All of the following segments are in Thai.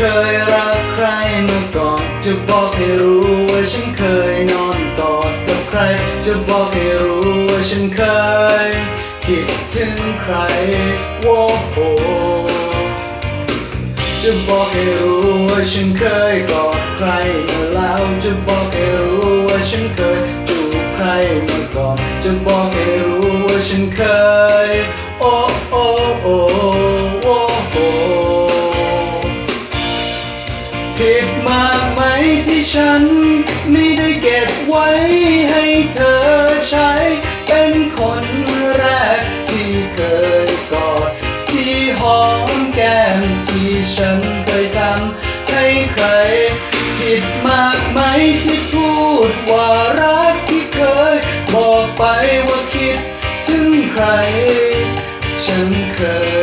เคยรักใครเมื่อก่อน จะบอกให้รู้ว่าฉันเคยนอนตอดกับใคร จะบอกให้รู้ว่าฉันเคย คิดถึงใครโอ้โหจะบอกให้รู้ว่าฉันเคยกอดใครมาแล้วจะบอกให้ ฉันไม่ได้เก็บไว้ให้เธอใช้ เป็นคนแรกที่เคยกอด ที่หอมแก้มที่ฉันเคยทำให้ใคร ผิดมากไหมที่พูดว่ารักที่เคย บอกไปว่าคิดถึงใคร ฉันเค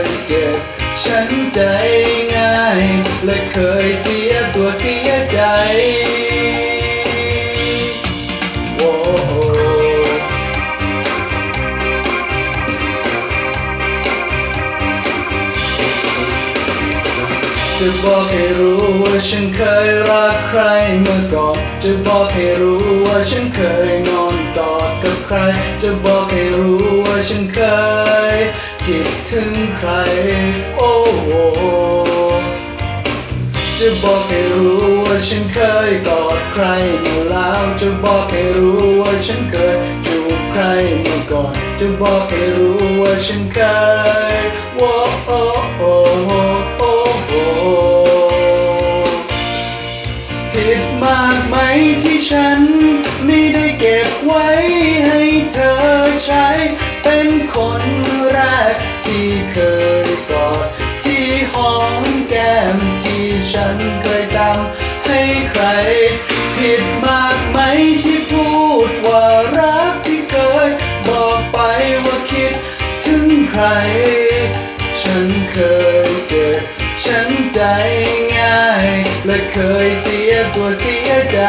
ยเจ็บ ฉันใจ และเคยเสียตัวเสียใจโอ้จะบอกให้รู้ว่าฉันเคยรักใครเมาก่อน จะบอกให้รู้ว่าฉันเคยนอนกอดกับใคร จะบอกให้รู้ว่าฉันเคยคิดถึงใคร โอ้โห จะบอกให้รู้ว่าฉันเคยกอดใครมาแล้ว จะบอกให้รู้ว่าฉันเคยจูบใครมาก่อน จะบอกให้รู้ว่าฉันเคยโอ้โอ้โอ้โอ้โอ้ผิดมากไหมที่ฉัน ไม่ได้เก็บไว้ให้เธอใช้เป็นคน ผิดมากไหมที่พูดว่ารักที่เคยบอกไปว่าคิดถึงใคร ฉันเคยเจ็บฉันใจง่าย และเคยเสียตัวเสียใจ